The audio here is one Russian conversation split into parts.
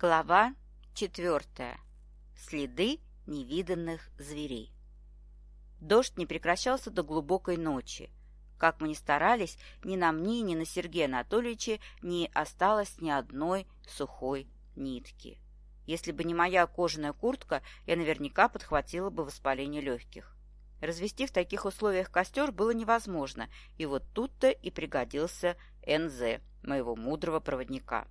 Глава четвертая. Следы невиданных зверей. Дождь не прекращался до глубокой ночи. Как мы ни старались, ни на мне, ни на Сергея Анатольевича не осталось ни одной сухой нитки. Если бы не моя кожаная куртка, я наверняка подхватила бы воспаление легких. Развести в таких условиях костер было невозможно, и вот тут-то и пригодился НЗ, моего мудрого проводника.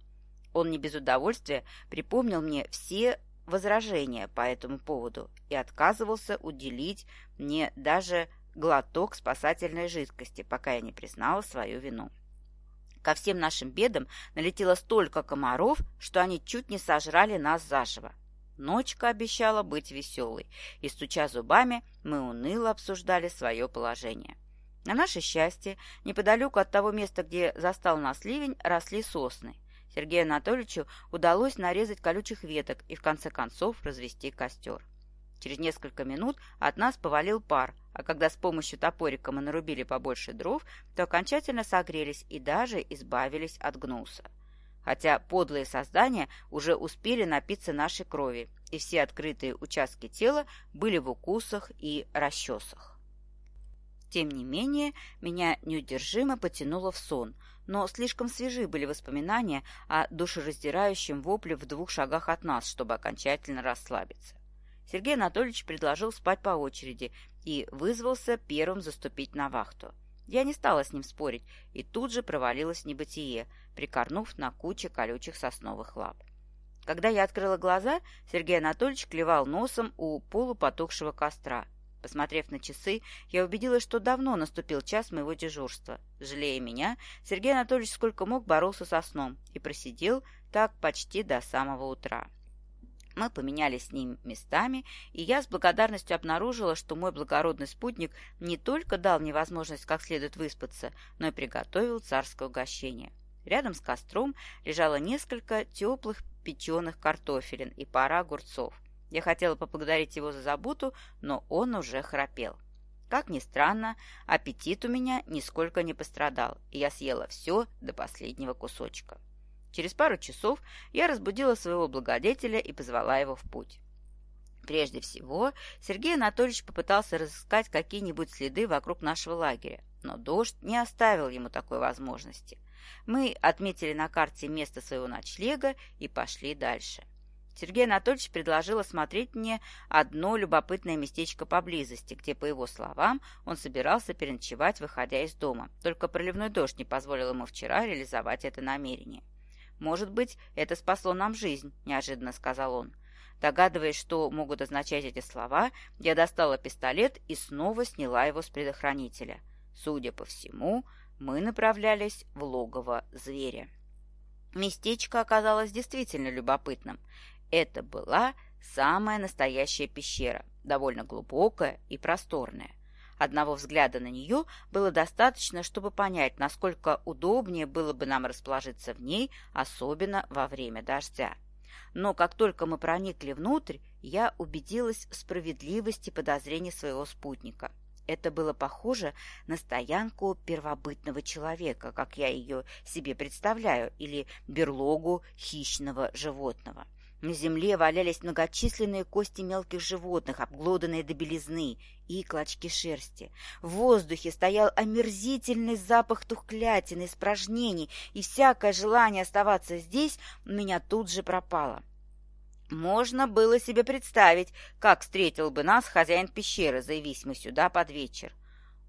Он не без удовольствия припомнил мне все возражения по этому поводу и отказывался уделить мне даже глоток спасательной жидкости, пока я не признала свою вину. Ко всем нашим бедам налетело столько комаров, что они чуть не сожрали нас заживо. Ночка обещала быть веселой, и, стуча зубами, мы уныло обсуждали свое положение. На наше счастье, неподалеку от того места, где застал нас ливень, росли сосны. Сергею Анатольевичу удалось нарезать колючих веток и, в конце концов, развести костер. Через несколько минут от нас повалил пар, а когда с помощью топорика мы нарубили побольше дров, то окончательно согрелись и даже избавились от гнуса хотя подлые создания уже успели напиться нашей крови, и все открытые участки тела были в укусах и расчесах. Тем не менее, меня неудержимо потянуло в сон, но слишком свежи были воспоминания о душераздирающем вопле в двух шагах от нас, чтобы окончательно расслабиться. Сергей Анатольевич предложил спать по очереди и вызвался первым заступить на вахту. Я не стала с ним спорить и тут же провалилась в небытие, прикорнув на куче колючих сосновых лап. Когда я открыла глаза, Сергей Анатольевич клевал носом у полупотухшего костра. Посмотрев на часы, я убедилась, что давно наступил час моего дежурства. Жалея меня, Сергей Анатольевич сколько мог боролся со сном и просидел так почти до самого утра. Мы поменялись с ним местами, и я с благодарностью обнаружила, что мой благородный спутник не только дал мне возможность как следует выспаться, но и приготовил царское угощение. Рядом с костром лежало несколько теплых печеных картофелин и пара огурцов. Я хотела поблагодарить его за заботу, но он уже храпел. Как ни странно, аппетит у меня нисколько не пострадал, и я съела все до последнего кусочка. Через пару часов я разбудила своего благодетеля и позвала его в путь. Прежде всего, Сергей Анатольевич попытался разыскать какие-нибудь следы вокруг нашего лагеря, но дождь не оставил ему такой возможности. Мы отметили на карте место своего ночлега и пошли дальше. Сергей Анатольевич предложил осмотреть мне одно любопытное местечко поблизости, где, по его словам, он собирался переночевать, выходя из дома. Только проливной дождь не позволил ему вчера реализовать это намерение. «Может быть, это спасло нам жизнь», – неожиданно сказал он. Догадываясь, что могут означать эти слова, я достала пистолет и снова сняла его с предохранителя. Судя по всему, мы направлялись в логово зверя. Местечко оказалось действительно любопытным. Это была самая настоящая пещера, довольно глубокая и просторная. Одного взгляда на нее было достаточно, чтобы понять, насколько удобнее было бы нам расположиться в ней, особенно во время дождя. Но как только мы проникли внутрь, я убедилась в справедливости подозрений своего спутника. Это было похоже на стоянку первобытного человека, как я ее себе представляю, или берлогу хищного животного. На земле валялись многочисленные кости мелких животных, обглоданные до белизны, и клочки шерсти. В воздухе стоял омерзительный запах тухлятины, испражнений, и всякое желание оставаться здесь у меня тут же пропало. Можно было себе представить, как встретил бы нас хозяин пещеры, заявись мы сюда под вечер.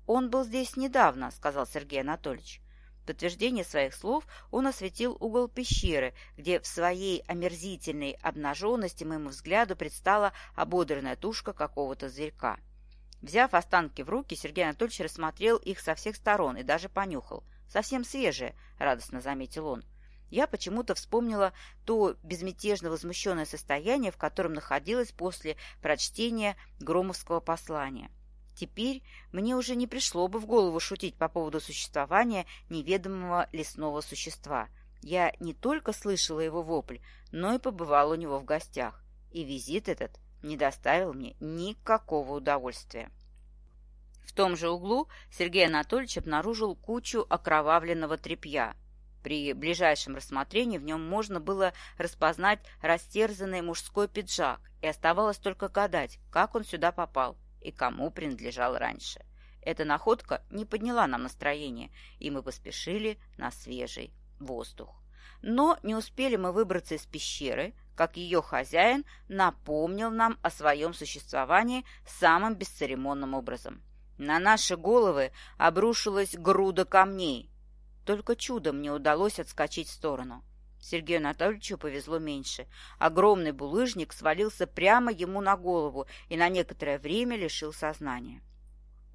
«Он был здесь недавно», — сказал Сергей Анатольевич подтверждение своих слов он осветил угол пещеры, где в своей омерзительной обнаженности моему взгляду предстала ободранная тушка какого-то зверька. Взяв останки в руки, Сергей Анатольевич рассмотрел их со всех сторон и даже понюхал. «Совсем свежие», — радостно заметил он. Я почему-то вспомнила то безмятежно возмущенное состояние, в котором находилась после прочтения Громовского послания. Теперь мне уже не пришло бы в голову шутить по поводу существования неведомого лесного существа. Я не только слышала его вопль, но и побывала у него в гостях. И визит этот не доставил мне никакого удовольствия. В том же углу Сергей Анатольевич обнаружил кучу окровавленного тряпья. При ближайшем рассмотрении в нем можно было распознать растерзанный мужской пиджак, и оставалось только гадать, как он сюда попал и кому принадлежал раньше. Эта находка не подняла нам настроение, и мы поспешили на свежий воздух. Но не успели мы выбраться из пещеры, как ее хозяин напомнил нам о своем существовании самым бесцеремонным образом. На наши головы обрушилась груда камней. Только чудом мне удалось отскочить в сторону. Сергею Анатольевичу повезло меньше. Огромный булыжник свалился прямо ему на голову и на некоторое время лишил сознания.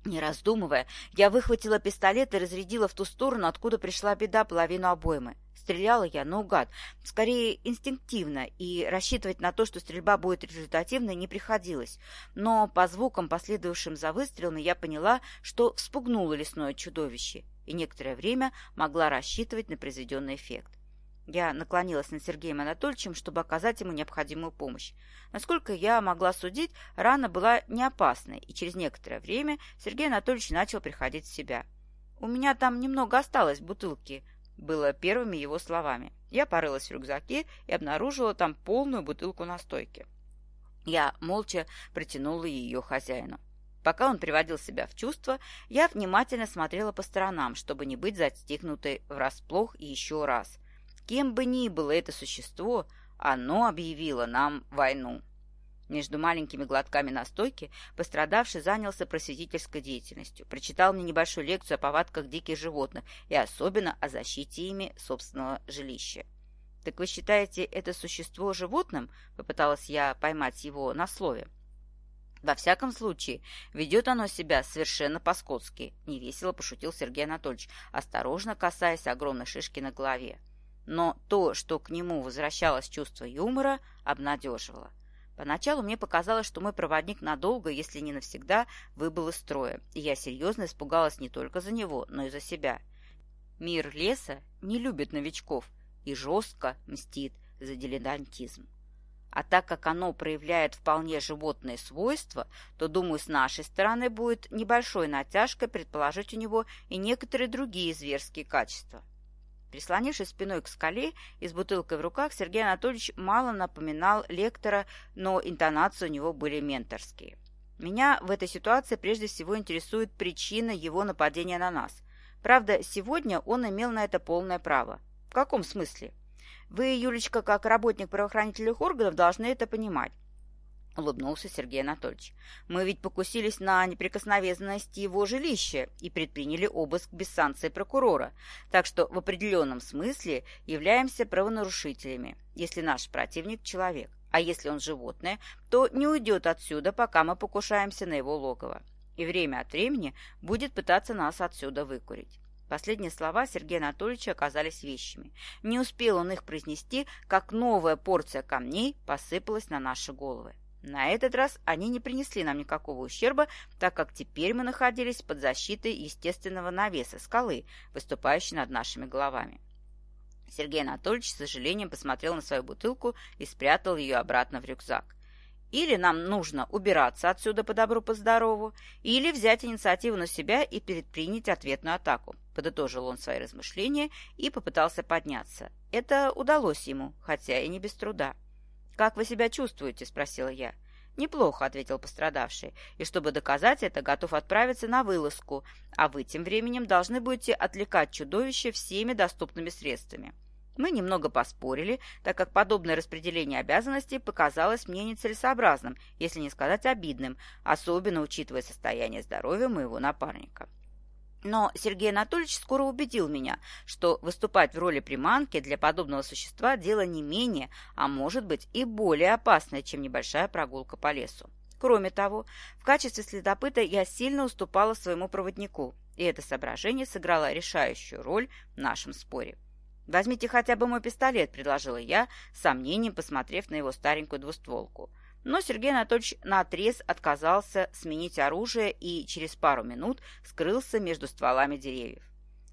Не раздумывая, я выхватила пистолет и разрядила в ту сторону, откуда пришла беда, половину обоймы. Стреляла я наугад, скорее инстинктивно, и рассчитывать на то, что стрельба будет результативной, не приходилось. Но по звукам, последовавшим за выстрелами, я поняла, что вспугнуло лесное чудовище, и некоторое время могла рассчитывать на произведенный эффект. Я наклонилась над Сергеем Анатольевичем, чтобы оказать ему необходимую помощь. Насколько я могла судить, рана была не опасной, и через некоторое время Сергей Анатольевич начал приходить в себя. «У меня там немного осталось бутылки», — было первыми его словами. Я порылась в рюкзаке и обнаружила там полную бутылку настойки. Я молча протянула ее хозяину. Пока он приводил себя в чувство, я внимательно смотрела по сторонам, чтобы не быть застигнутой врасплох еще раз. Кем бы ни было это существо, оно объявило нам войну. Между маленькими глотками настойки пострадавший занялся просветительской деятельностью, прочитал мне небольшую лекцию о повадках диких животных и особенно о защите ими собственного жилища. «Так вы считаете это существо животным?» — попыталась я поймать его на слове. «Во всяком случае, ведет оно себя совершенно по-скотски», — невесело пошутил Сергей Анатольевич, осторожно касаясь огромной шишки на голове но то, что к нему возвращалось чувство юмора, обнадеживало. Поначалу мне показалось, что мой проводник надолго, если не навсегда, выбыл из строя, и я серьезно испугалась не только за него, но и за себя. Мир леса не любит новичков и жестко мстит за дилетантизм. А так как оно проявляет вполне животные свойства, то, думаю, с нашей стороны будет небольшой натяжкой предположить у него и некоторые другие зверские качества. Прислонившись спиной к скале и с бутылкой в руках, Сергей Анатольевич мало напоминал лектора, но интонации у него были менторские. Меня в этой ситуации прежде всего интересует причина его нападения на нас. Правда, сегодня он имел на это полное право. В каком смысле? Вы, Юлечка, как работник правоохранительных органов, должны это понимать. — улыбнулся Сергей Анатольевич. «Мы ведь покусились на неприкосновенность его жилища и предприняли обыск без санкции прокурора, так что в определенном смысле являемся правонарушителями, если наш противник — человек. А если он животное, то не уйдет отсюда, пока мы покушаемся на его логово. И время от времени будет пытаться нас отсюда выкурить». Последние слова Сергея Анатольевича оказались вещами. Не успел он их произнести, как новая порция камней посыпалась на наши головы. На этот раз они не принесли нам никакого ущерба, так как теперь мы находились под защитой естественного навеса скалы, выступающей над нашими головами. Сергей Анатольевич с сожалением посмотрел на свою бутылку и спрятал ее обратно в рюкзак. Или нам нужно убираться отсюда по добру, по здорову, или взять инициативу на себя и предпринять ответную атаку. Подытожил он свои размышления и попытался подняться. Это удалось ему, хотя и не без труда. «Как вы себя чувствуете?» – спросила я. «Неплохо», – ответил пострадавший, «и чтобы доказать это, готов отправиться на вылазку, а вы тем временем должны будете отвлекать чудовище всеми доступными средствами». Мы немного поспорили, так как подобное распределение обязанностей показалось мне нецелесообразным, если не сказать обидным, особенно учитывая состояние здоровья моего напарника. Но Сергей Анатольевич скоро убедил меня, что выступать в роли приманки для подобного существа – дело не менее, а может быть и более опасное, чем небольшая прогулка по лесу. Кроме того, в качестве следопыта я сильно уступала своему проводнику, и это соображение сыграло решающую роль в нашем споре. «Возьмите хотя бы мой пистолет», – предложила я, с сомнением посмотрев на его старенькую двустволку – но Сергей Анатольевич наотрез отказался сменить оружие и через пару минут скрылся между стволами деревьев.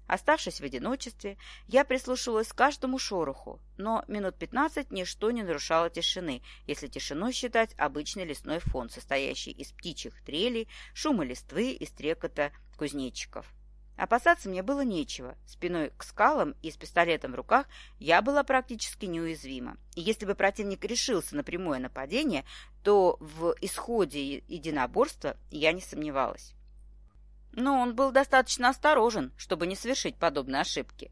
Оставшись в одиночестве, я прислушивалась к каждому шороху, но минут пятнадцать ничто не нарушало тишины, если тишиной считать обычный лесной фон, состоящий из птичьих трелей, шума листвы и стрекота кузнечиков. Опасаться мне было нечего. Спиной к скалам и с пистолетом в руках я была практически неуязвима. И если бы противник решился на прямое нападение, то в исходе единоборства я не сомневалась. Но он был достаточно осторожен, чтобы не совершить подобные ошибки.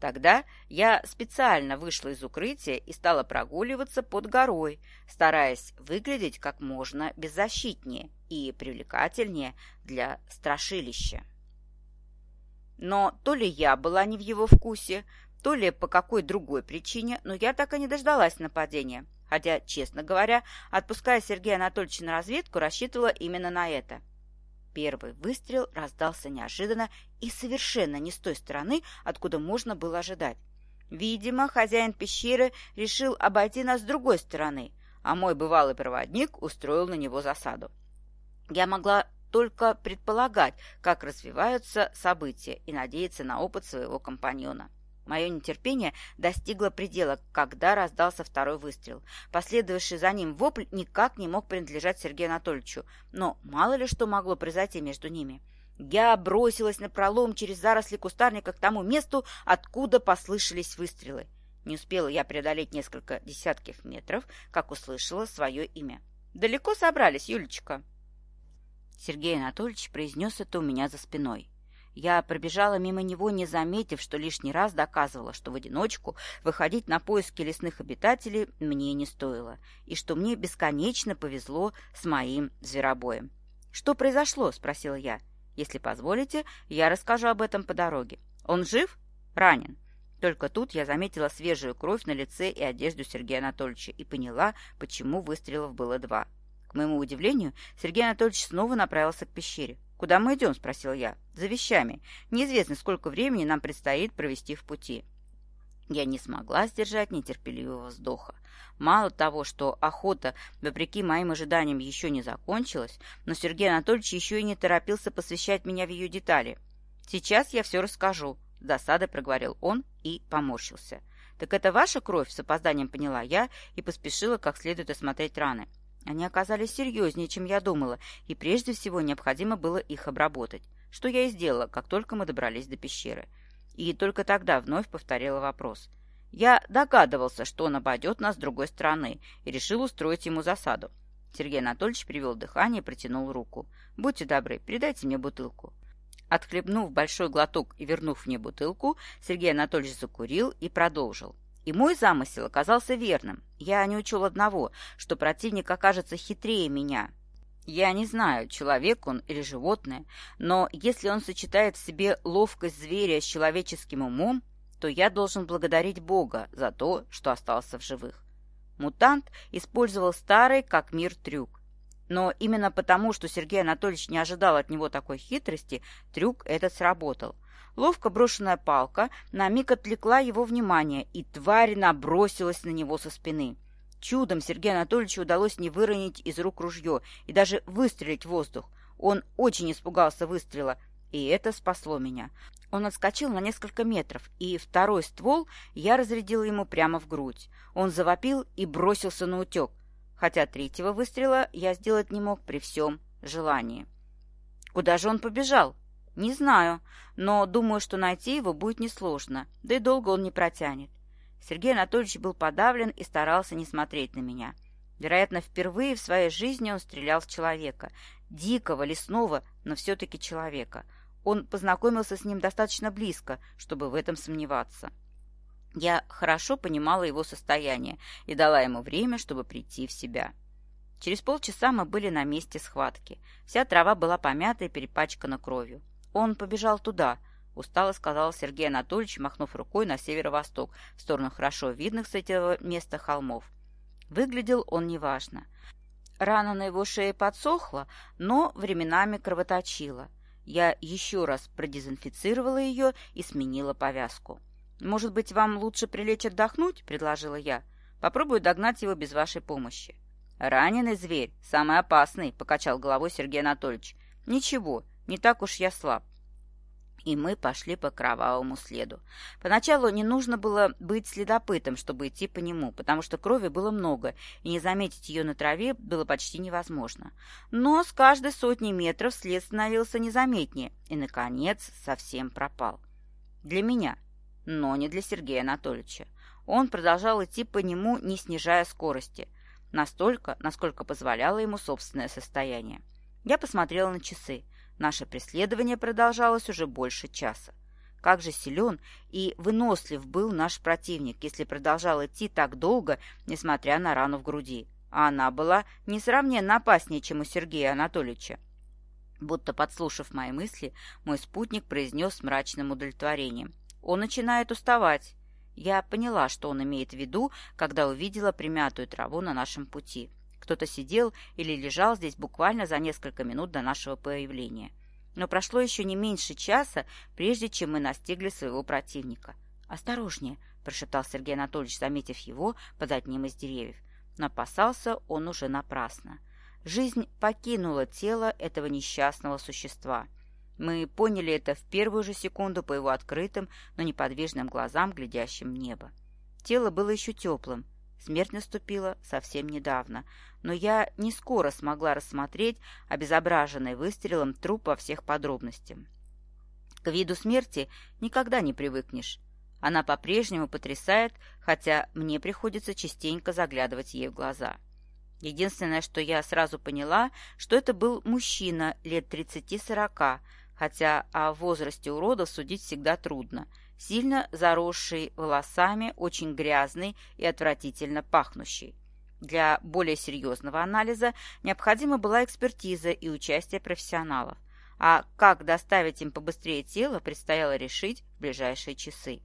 Тогда я специально вышла из укрытия и стала прогуливаться под горой, стараясь выглядеть как можно беззащитнее и привлекательнее для страшилища. Но то ли я была не в его вкусе, то ли по какой другой причине, но я так и не дождалась нападения. Хотя, честно говоря, отпуская Сергея Анатольевича на разведку, рассчитывала именно на это. Первый выстрел раздался неожиданно и совершенно не с той стороны, откуда можно было ожидать. Видимо, хозяин пещеры решил обойти нас с другой стороны, а мой бывалый проводник устроил на него засаду. Я могла только предполагать, как развиваются события, и надеяться на опыт своего компаньона. Мое нетерпение достигло предела, когда раздался второй выстрел. Последовавший за ним вопль никак не мог принадлежать Сергею Анатольевичу, но мало ли что могло произойти между ними. Я бросилась на пролом через заросли кустарника к тому месту, откуда послышались выстрелы. Не успела я преодолеть несколько десятков метров, как услышала свое имя. «Далеко собрались, Юлечка?» Сергей Анатольевич произнес это у меня за спиной. Я пробежала мимо него, не заметив, что лишний раз доказывала, что в одиночку выходить на поиски лесных обитателей мне не стоило, и что мне бесконечно повезло с моим зверобоем. «Что произошло?» – спросила я. «Если позволите, я расскажу об этом по дороге. Он жив? Ранен?» Только тут я заметила свежую кровь на лице и одежду Сергея Анатольевича и поняла, почему выстрелов было два. Моему удивлению, Сергей Анатольевич снова направился к пещере. «Куда мы идем?» – спросил я. «За вещами. Неизвестно, сколько времени нам предстоит провести в пути». Я не смогла сдержать нетерпеливого вздоха. Мало того, что охота, вопреки моим ожиданиям, еще не закончилась, но Сергей Анатольевич еще и не торопился посвящать меня в ее детали. «Сейчас я все расскажу», – с проговорил он и поморщился. «Так это ваша кровь?» – с опозданием поняла я и поспешила как следует осмотреть раны. Они оказались серьезнее, чем я думала, и прежде всего необходимо было их обработать, что я и сделала, как только мы добрались до пещеры. И только тогда вновь повторила вопрос. Я догадывался, что он обойдет нас с другой стороны, и решил устроить ему засаду. Сергей Анатольевич привел дыхание и протянул руку. «Будьте добры, передайте мне бутылку». Отхлебнув большой глоток и вернув мне бутылку, Сергей Анатольевич закурил и продолжил. И мой замысел оказался верным. Я не учел одного, что противник окажется хитрее меня. Я не знаю, человек он или животное, но если он сочетает в себе ловкость зверя с человеческим умом, то я должен благодарить Бога за то, что остался в живых. Мутант использовал старый как мир трюк. Но именно потому, что Сергей Анатольевич не ожидал от него такой хитрости, трюк этот сработал – Ловко брошенная палка на миг отвлекла его внимание, и тварь набросилась на него со спины. Чудом Сергею Анатольевичу удалось не выронить из рук ружье и даже выстрелить в воздух. Он очень испугался выстрела, и это спасло меня. Он отскочил на несколько метров, и второй ствол я разрядил ему прямо в грудь. Он завопил и бросился на утек, хотя третьего выстрела я сделать не мог при всем желании. Куда же он побежал? «Не знаю, но думаю, что найти его будет несложно, да и долго он не протянет». Сергей Анатольевич был подавлен и старался не смотреть на меня. Вероятно, впервые в своей жизни он стрелял в человека. Дикого, лесного, но все-таки человека. Он познакомился с ним достаточно близко, чтобы в этом сомневаться. Я хорошо понимала его состояние и дала ему время, чтобы прийти в себя. Через полчаса мы были на месте схватки. Вся трава была помята и перепачкана кровью. «Он побежал туда», — устало сказал Сергей Анатольевич, махнув рукой на северо-восток, в сторону хорошо видных с этого места холмов. Выглядел он неважно. Рана на его шее подсохла, но временами кровоточила. Я еще раз продезинфицировала ее и сменила повязку. «Может быть, вам лучше прилечь отдохнуть?» – предложила я. «Попробую догнать его без вашей помощи». «Раненый зверь, самый опасный», – покачал головой Сергей Анатольевич. «Ничего, не так уж я слаб. и мы пошли по кровавому следу. Поначалу не нужно было быть следопытом, чтобы идти по нему, потому что крови было много, и не заметить ее на траве было почти невозможно. Но с каждой сотни метров след становился незаметнее, и, наконец, совсем пропал. Для меня, но не для Сергея Анатольевича. Он продолжал идти по нему, не снижая скорости, настолько, насколько позволяло ему собственное состояние. Я посмотрела на часы – Наше преследование продолжалось уже больше часа. Как же силен и вынослив был наш противник, если продолжал идти так долго, несмотря на рану в груди. А она была несравненно опаснее, чем у Сергея Анатольевича. Будто подслушав мои мысли, мой спутник произнес с мрачным удовлетворением. «Он начинает уставать». Я поняла, что он имеет в виду, когда увидела примятую траву на нашем пути. Кто-то сидел или лежал здесь буквально за несколько минут до нашего появления. Но прошло еще не меньше часа, прежде чем мы настигли своего противника. «Осторожнее!» – прошептал Сергей Анатольевич, заметив его под одним из деревьев. Но опасался он уже напрасно. Жизнь покинула тело этого несчастного существа. Мы поняли это в первую же секунду по его открытым, но неподвижным глазам, глядящим в небо. Тело было еще теплым, Смерть наступила совсем недавно, но я не скоро смогла рассмотреть обезображенный выстрелом труп во всех подробностях. К виду смерти никогда не привыкнешь. Она по-прежнему потрясает, хотя мне приходится частенько заглядывать ей в глаза. Единственное, что я сразу поняла, что это был мужчина лет 30-40, хотя о возрасте уродов судить всегда трудно – сильно заросший волосами, очень грязный и отвратительно пахнущий. Для более серьезного анализа необходима была экспертиза и участие профессионалов. А как доставить им побыстрее тело, предстояло решить в ближайшие часы.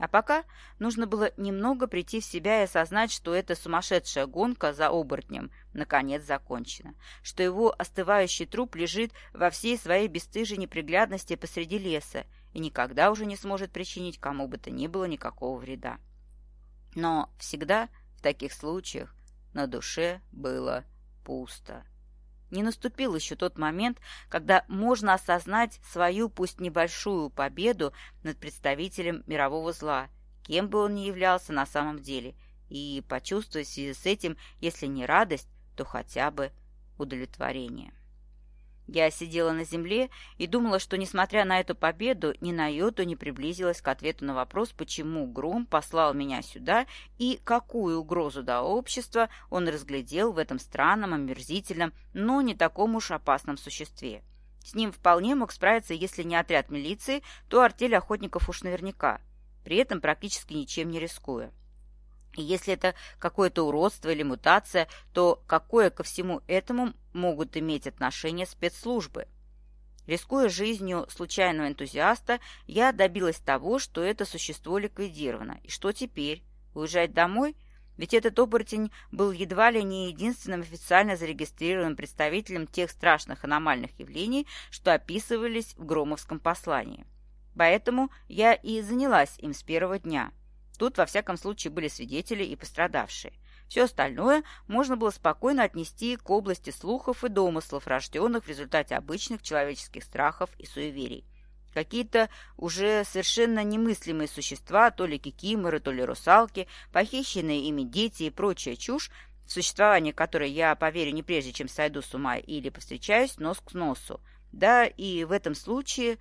А пока нужно было немного прийти в себя и осознать, что эта сумасшедшая гонка за оборотнем наконец закончена, что его остывающий труп лежит во всей своей бесстыжей неприглядности посреди леса, и никогда уже не сможет причинить кому бы то ни было никакого вреда. Но всегда в таких случаях на душе было пусто. Не наступил еще тот момент, когда можно осознать свою, пусть небольшую, победу над представителем мирового зла, кем бы он ни являлся на самом деле, и почувствовать в связи с этим, если не радость, то хотя бы удовлетворение. Я сидела на земле и думала, что, несмотря на эту победу, ни на йоту не приблизилась к ответу на вопрос, почему Гром послал меня сюда и какую угрозу до общества он разглядел в этом странном, омерзительном, но не таком уж опасном существе. С ним вполне мог справиться, если не отряд милиции, то артель охотников уж наверняка, при этом практически ничем не рискуя. И если это какое-то уродство или мутация, то какое ко всему этому могут иметь отношение спецслужбы? Рискуя жизнью случайного энтузиаста, я добилась того, что это существо ликвидировано. И что теперь? Уезжать домой? Ведь этот оборотень был едва ли не единственным официально зарегистрированным представителем тех страшных аномальных явлений, что описывались в Громовском послании. Поэтому я и занялась им с первого дня – Тут, во всяком случае, были свидетели и пострадавшие. Все остальное можно было спокойно отнести к области слухов и домыслов, рожденных в результате обычных человеческих страхов и суеверий. Какие-то уже совершенно немыслимые существа, то ли кикиморы, то ли русалки, похищенные ими дети и прочая чушь, в существование которой я поверю не прежде, чем сойду с ума или повстречаюсь нос к носу. Да, и в этом случае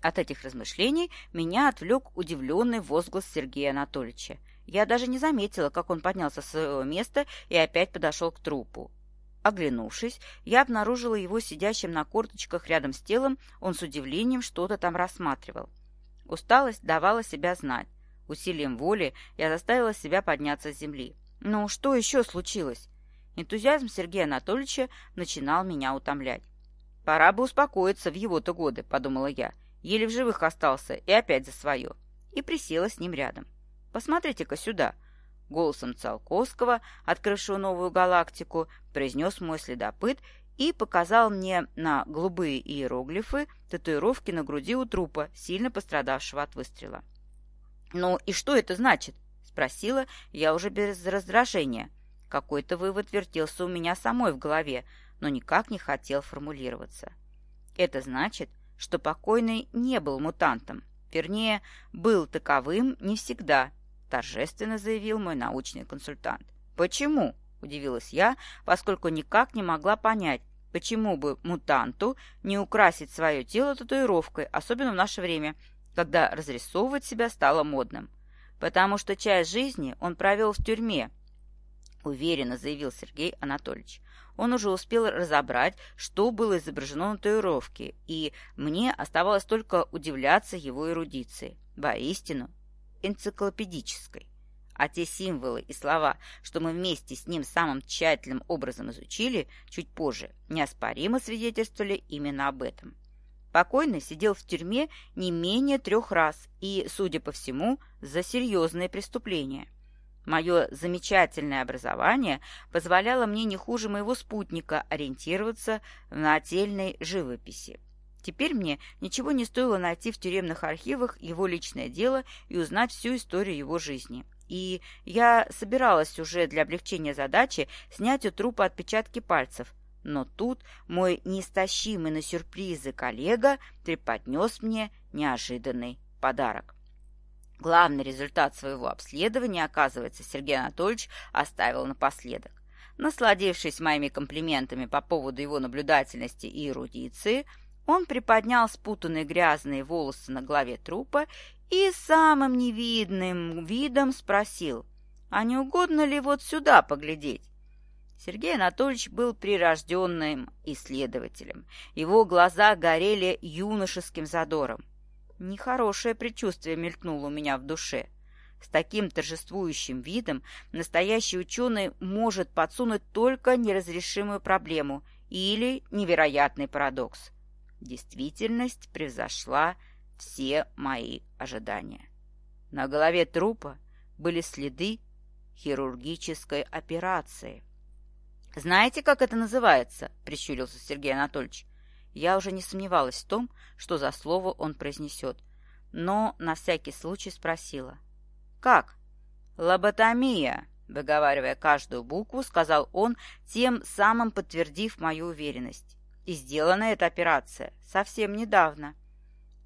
от этих размышлений меня отвлек удивленный возглас Сергея Анатольевича. Я даже не заметила, как он поднялся с своего места и опять подошел к трупу. Оглянувшись, я обнаружила его сидящим на корточках рядом с телом, он с удивлением что-то там рассматривал. Усталость давала себя знать. Усилием воли я заставила себя подняться с земли. Ну, что еще случилось? Энтузиазм Сергея Анатольевича начинал меня утомлять. «Пора бы успокоиться в его-то годы», — подумала я, еле в живых остался и опять за свое, и присела с ним рядом. «Посмотрите-ка сюда!» Голосом Циолковского, открывшего новую галактику, произнес мой следопыт и показал мне на голубые иероглифы татуировки на груди у трупа, сильно пострадавшего от выстрела. «Ну и что это значит?» — спросила я уже без раздражения. Какой-то вывод вертелся у меня самой в голове, но никак не хотел формулироваться. «Это значит, что покойный не был мутантом. Вернее, был таковым не всегда, торжественно заявил мой научный консультант. «Почему?» – удивилась я, поскольку никак не могла понять, почему бы мутанту не украсить свое тело татуировкой, особенно в наше время, когда разрисовывать себя стало модным. Потому что часть жизни он провел в тюрьме, уверенно заявил Сергей Анатольевич. Он уже успел разобрать, что было изображено на татуировке, и мне оставалось только удивляться его эрудиции. Воистину, энциклопедической. А те символы и слова, что мы вместе с ним самым тщательным образом изучили, чуть позже, неоспоримо свидетельствовали именно об этом. Покойный сидел в тюрьме не менее трех раз и, судя по всему, за серьезные преступления. Мое замечательное образование позволяло мне не хуже моего спутника ориентироваться в нательной живописи. Теперь мне ничего не стоило найти в тюремных архивах его личное дело и узнать всю историю его жизни. И я собиралась уже для облегчения задачи снять у трупа отпечатки пальцев. Но тут мой неистощимый на сюрпризы коллега преподнес мне неожиданный подарок. Главный результат своего обследования, оказывается, Сергей Анатольевич оставил напоследок. Насладившись моими комплиментами по поводу его наблюдательности и эрудиции, он приподнял спутанные грязные волосы на голове трупа и самым невидным видом спросил, а не угодно ли вот сюда поглядеть? Сергей Анатольевич был прирожденным исследователем. Его глаза горели юношеским задором. Нехорошее предчувствие мелькнуло у меня в душе. С таким торжествующим видом настоящий ученый может подсунуть только неразрешимую проблему или невероятный парадокс. Действительность превзошла все мои ожидания. На голове трупа были следы хирургической операции. «Знаете, как это называется?» – прищурился Сергей Анатольевич. Я уже не сомневалась в том, что за слово он произнесет, но на всякий случай спросила. «Как?» «Лоботомия», – выговаривая каждую букву, сказал он, тем самым подтвердив мою уверенность. И сделана эта операция совсем недавно.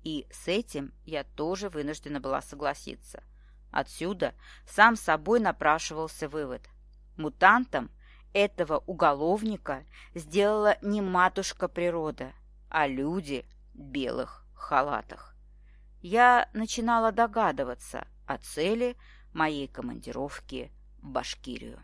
И с этим я тоже вынуждена была согласиться. Отсюда сам собой напрашивался вывод. Мутантам этого уголовника сделала не матушка природа, а люди в белых халатах. Я начинала догадываться о цели моей командировки в Башкирию.